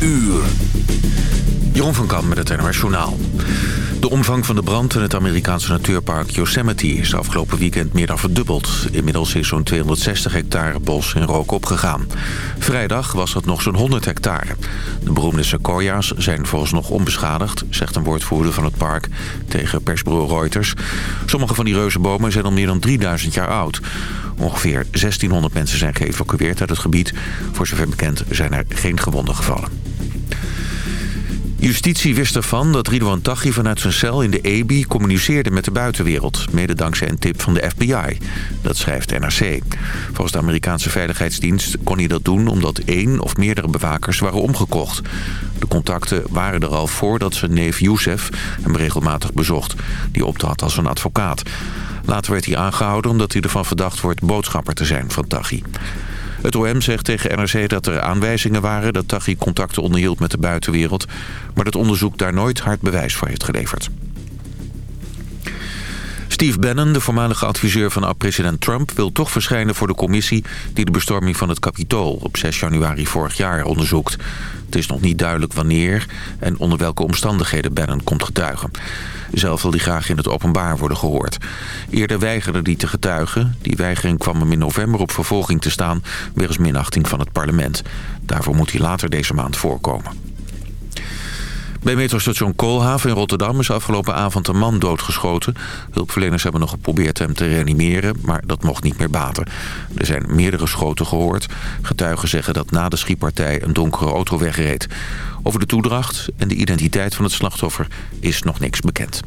uur. Jeroen van Kamp met het Journaal. De omvang van de brand in het Amerikaanse natuurpark Yosemite... is afgelopen weekend meer dan verdubbeld. Inmiddels is zo'n 260 hectare bos in rook opgegaan. Vrijdag was het nog zo'n 100 hectare. De beroemde sequoia's zijn volgens nog onbeschadigd... zegt een woordvoerder van het park tegen persbureau Reuters. Sommige van die reuzenbomen zijn al meer dan 3000 jaar oud. Ongeveer 1600 mensen zijn geëvacueerd uit het gebied. Voor zover bekend zijn er geen gewonden gevallen. Justitie wist ervan dat Ridouan Taghi vanuit zijn cel in de EBI communiceerde met de buitenwereld. Mede dankzij een tip van de FBI. Dat schrijft NRC. Volgens de Amerikaanse Veiligheidsdienst kon hij dat doen omdat één of meerdere bewakers waren omgekocht. De contacten waren er al voordat zijn neef Youssef hem regelmatig bezocht. Die optrad als een advocaat. Later werd hij aangehouden omdat hij ervan verdacht wordt boodschapper te zijn van Taghi. Het OM zegt tegen NRC dat er aanwijzingen waren dat Taghi contacten onderhield met de buitenwereld, maar dat onderzoek daar nooit hard bewijs voor heeft geleverd. Steve Bannon, de voormalige adviseur van oud-president Trump... wil toch verschijnen voor de commissie die de bestorming van het Capitool... op 6 januari vorig jaar onderzoekt. Het is nog niet duidelijk wanneer en onder welke omstandigheden Bannon komt getuigen. Zelf wil hij graag in het openbaar worden gehoord. Eerder weigerde hij te getuigen. Die weigering kwam hem in november op vervolging te staan... wegens minachting van het parlement. Daarvoor moet hij later deze maand voorkomen. Bij metrostation Koolhaven in Rotterdam is afgelopen avond een man doodgeschoten. Hulpverleners hebben nog geprobeerd hem te reanimeren, maar dat mocht niet meer baten. Er zijn meerdere schoten gehoord. Getuigen zeggen dat na de schietpartij een donkere auto wegreed. Over de toedracht en de identiteit van het slachtoffer is nog niks bekend.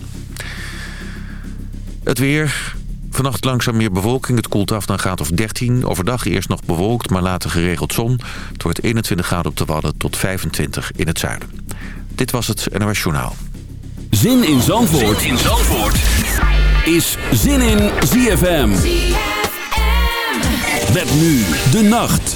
Het weer, Vannacht langzaam meer bewolking. Het koelt af naar graad of 13. Overdag eerst nog bewolkt, maar later geregeld zon. Het wordt 21 graden op de Wadden tot 25 in het zuiden. Dit was het NOS Journaal. Zin in Zandvoort, zin in Zandvoort. is Zin in ZFM. ZFM. Met nu de nacht.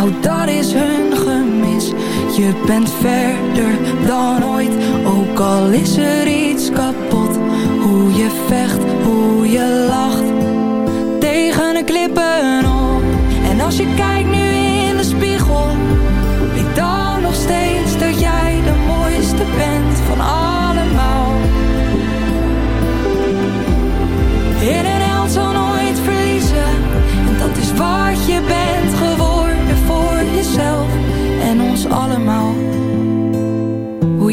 Nou, dat is hun gemis. Je bent verder dan ooit, ook al is er iets kapot. Hoe je vecht, hoe je lacht tegen de klippen op. En als je kijkt nu in de spiegel, weet dan nog steeds dat jij de mooiste bent van allemaal. In een held zal nooit verliezen, en dat is wat je bent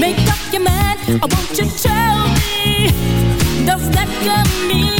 Make up your mind, or won't you tell me? Does that come mean?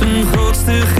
Zijn grootste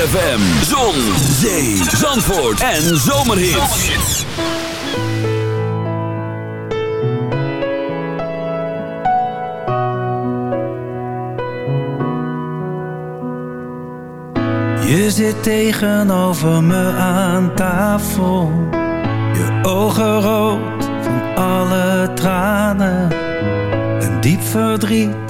ZFM, Zon, Zee, Zandvoort en zomerhit. Je zit tegenover me aan tafel. Je ogen rood van alle tranen. Een diep verdriet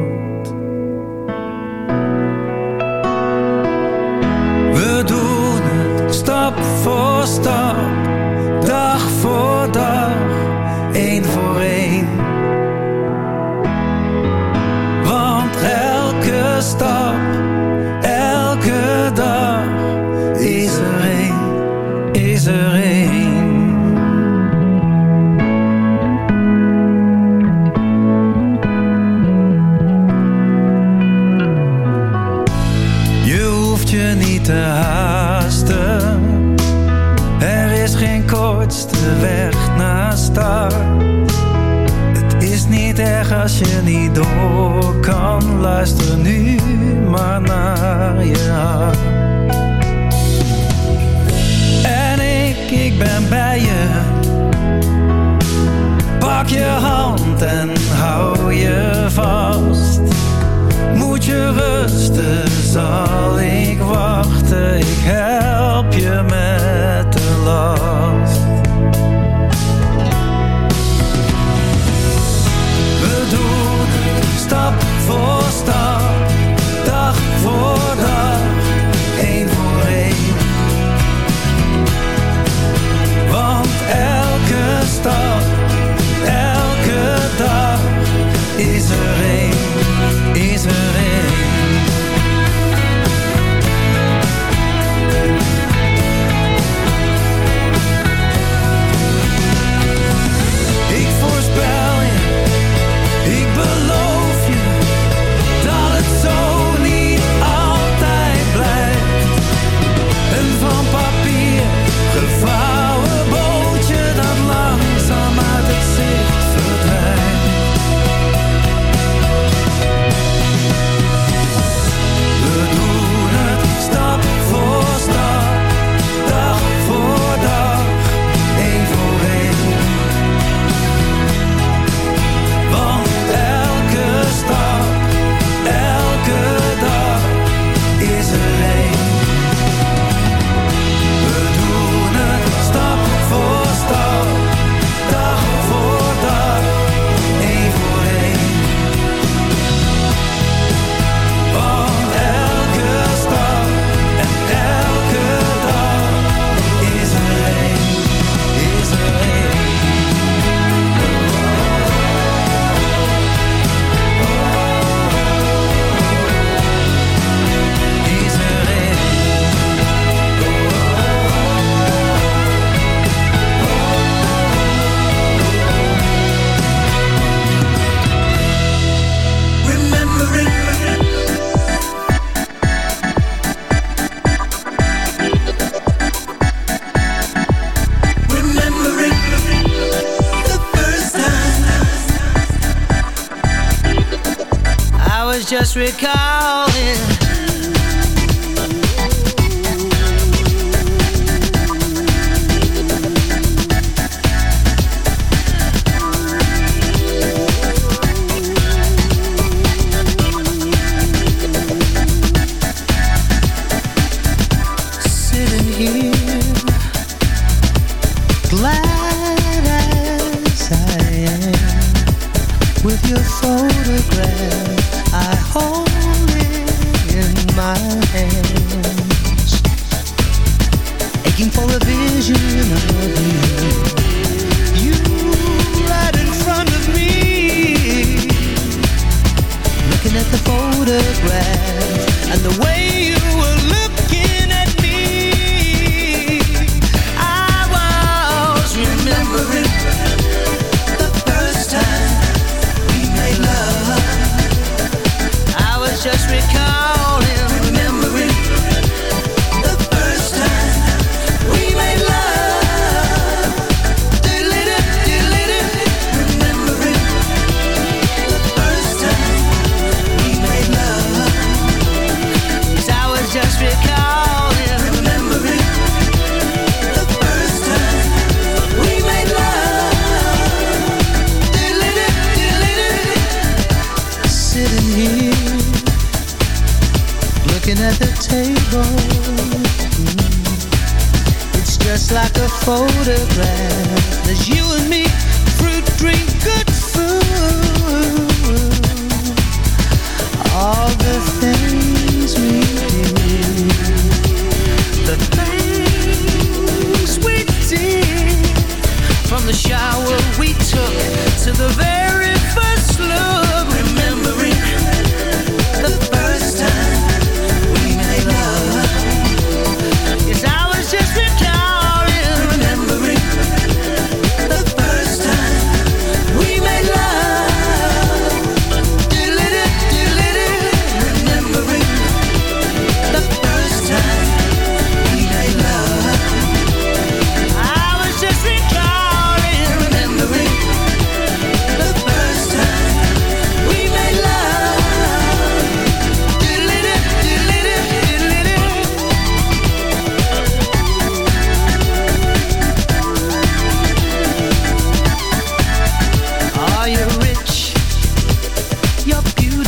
voor stap, dag voor dag, één voor één.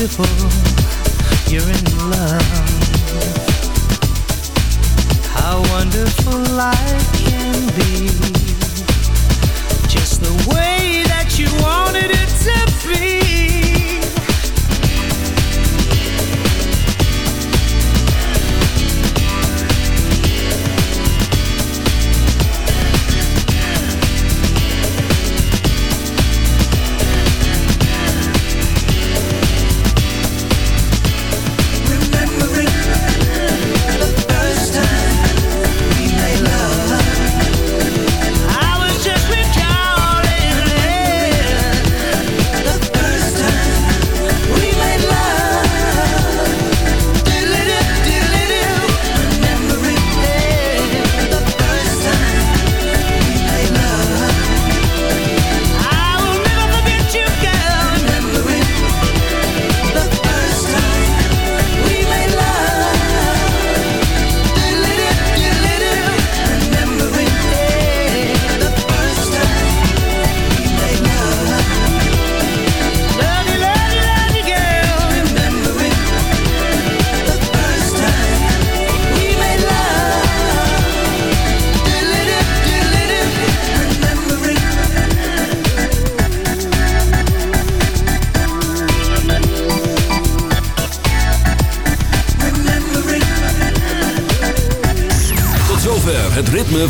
beautiful, you're in love. How wonderful life can be, just the way that you are.